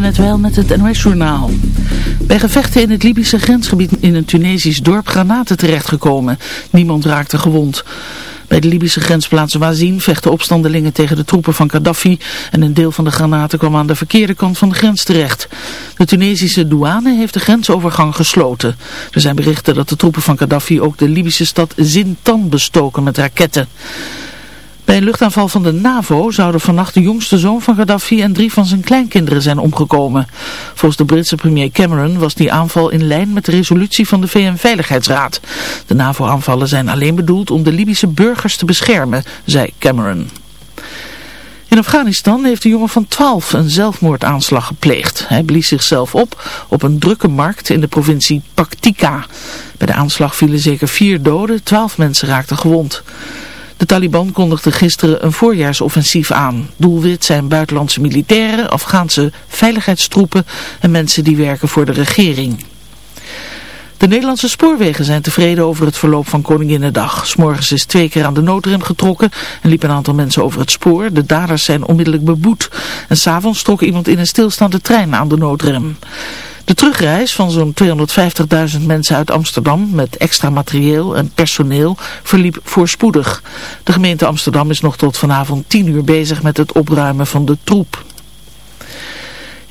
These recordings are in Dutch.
Net wel met het NOS-journaal. Bij gevechten in het Libische grensgebied in een Tunesisch dorp granaten terechtgekomen. Niemand raakte gewond. Bij de Libische grensplaats Wazin vechten opstandelingen tegen de troepen van Gaddafi en een deel van de granaten kwam aan de verkeerde kant van de grens terecht. De Tunesische douane heeft de grensovergang gesloten. Er zijn berichten dat de troepen van Gaddafi ook de Libische stad Zintan bestoken met raketten. Bij een luchtaanval van de NAVO zouden vannacht de jongste zoon van Gaddafi en drie van zijn kleinkinderen zijn omgekomen. Volgens de Britse premier Cameron was die aanval in lijn met de resolutie van de VN-veiligheidsraad. De NAVO-aanvallen zijn alleen bedoeld om de Libische burgers te beschermen, zei Cameron. In Afghanistan heeft een jongen van 12 een zelfmoordaanslag gepleegd. Hij blies zichzelf op op een drukke markt in de provincie Paktika. Bij de aanslag vielen zeker vier doden, 12 mensen raakten gewond. De Taliban kondigde gisteren een voorjaarsoffensief aan. Doelwit zijn buitenlandse militairen, Afghaanse veiligheidstroepen en mensen die werken voor de regering. De Nederlandse spoorwegen zijn tevreden over het verloop van Koninginnedag. S'morgens is twee keer aan de noodrem getrokken en liep een aantal mensen over het spoor. De daders zijn onmiddellijk beboet. En s'avonds trok iemand in een stilstaande trein aan de noodrem. De terugreis van zo'n 250.000 mensen uit Amsterdam met extra materieel en personeel verliep voorspoedig. De gemeente Amsterdam is nog tot vanavond 10 uur bezig met het opruimen van de troep.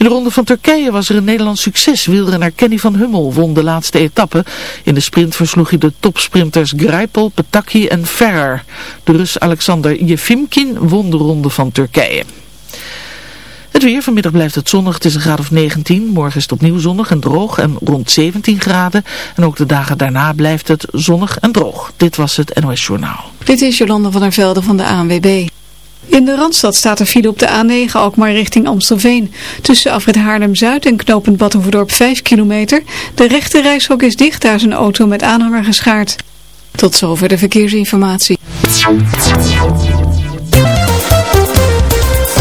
In de ronde van Turkije was er een Nederlands succes. Wielrenner Kenny van Hummel won de laatste etappe. In de sprint versloeg hij de topsprinters Greipel, Petaki en Ferrer. De Rus Alexander Jefimkin won de ronde van Turkije. Het weer, vanmiddag blijft het zonnig, het is een graad of 19. Morgen is het opnieuw zonnig en droog en rond 17 graden. En ook de dagen daarna blijft het zonnig en droog. Dit was het NOS Journaal. Dit is Jolanda van der Velde van de ANWB. In de Randstad staat er file op de A9 ook maar richting Amstelveen. Tussen Afrit Haarlem-Zuid en knooppunt Battenverdorp 5 kilometer. De rechte reishok is dicht, daar is een auto met aanhanger geschaard. Tot zover de verkeersinformatie.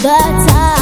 the time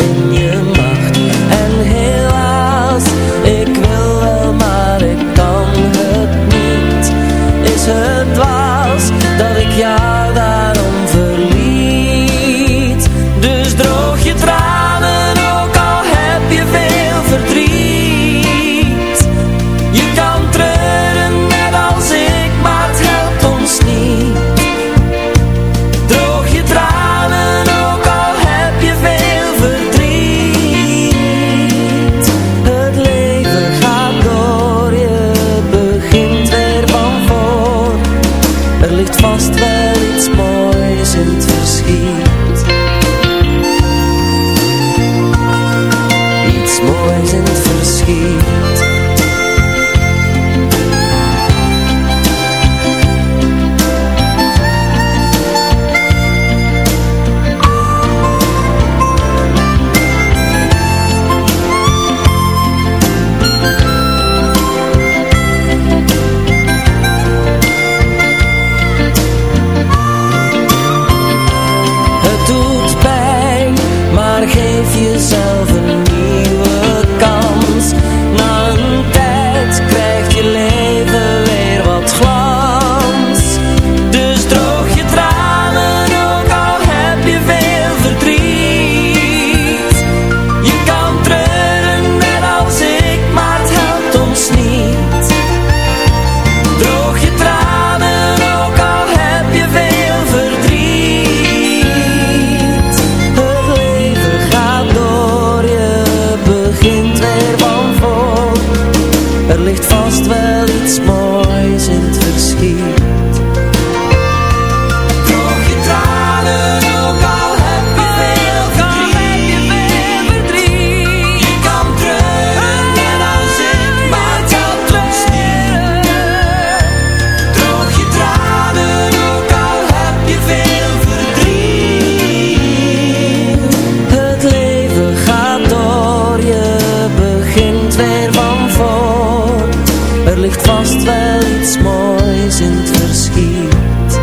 ligt vast wel iets moois in het verschiet.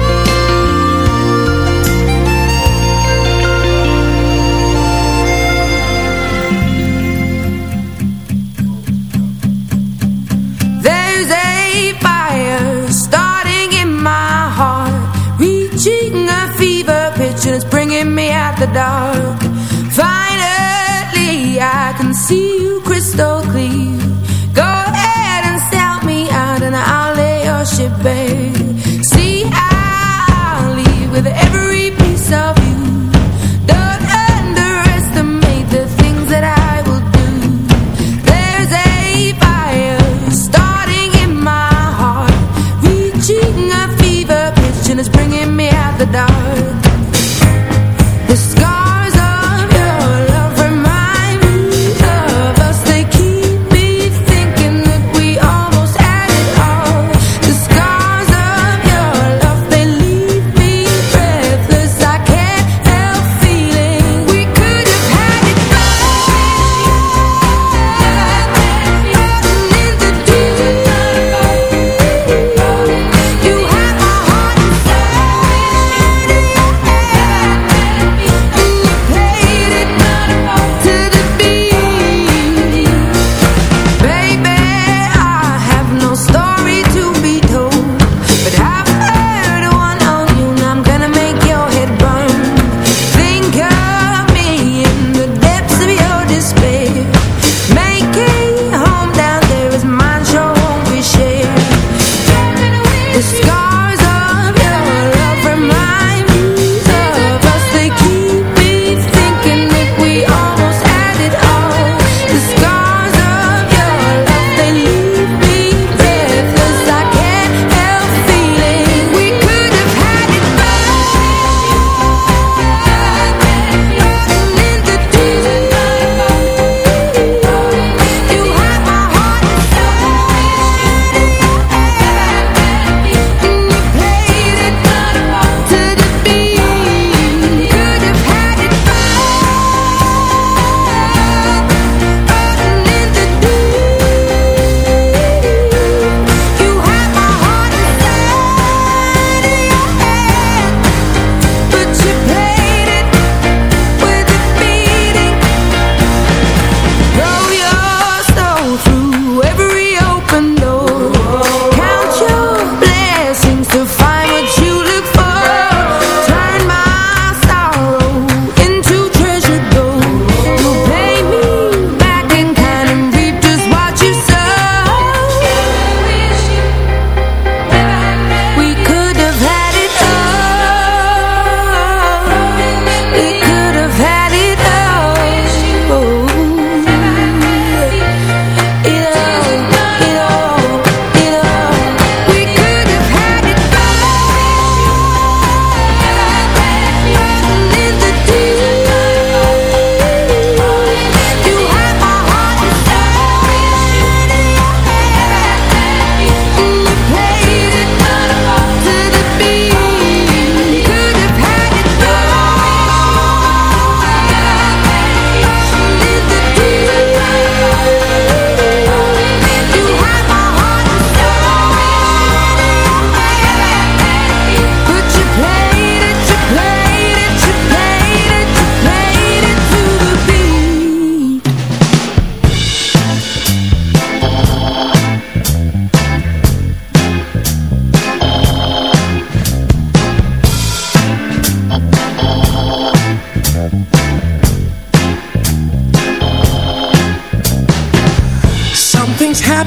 There's a fire starting in my heart, reaching a fever pitch and it's bringing me out the dark. with every piece of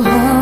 不好。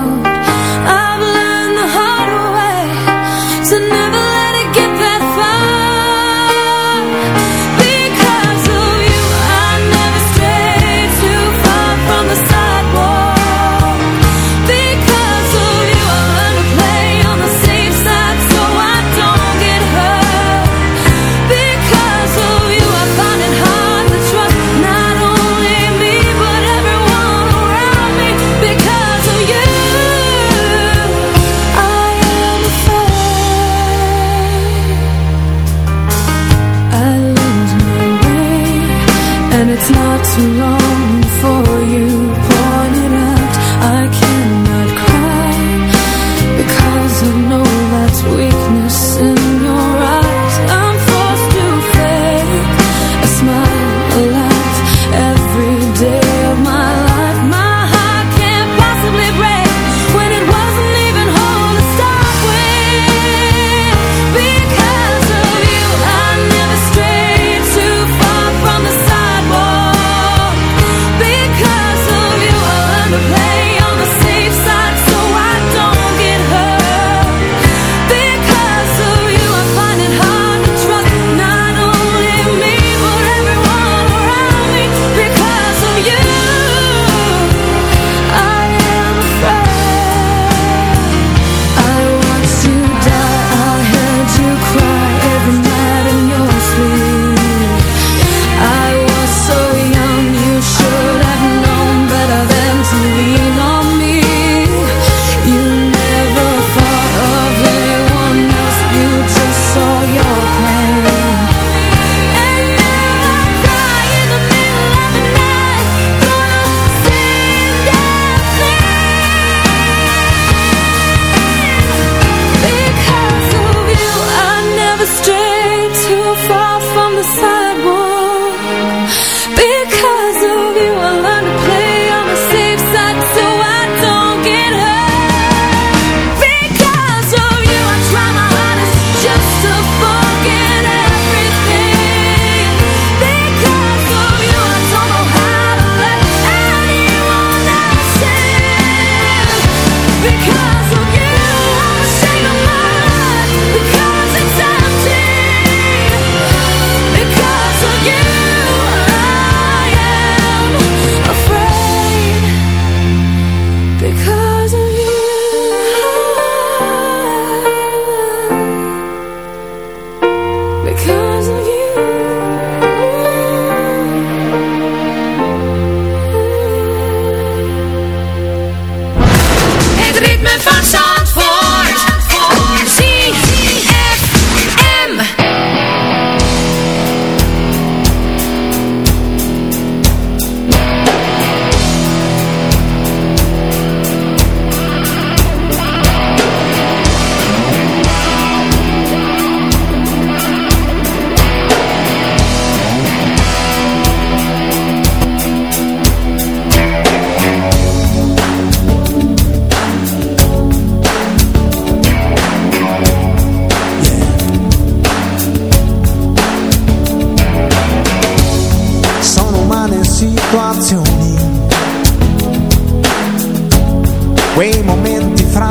Quei momenti fra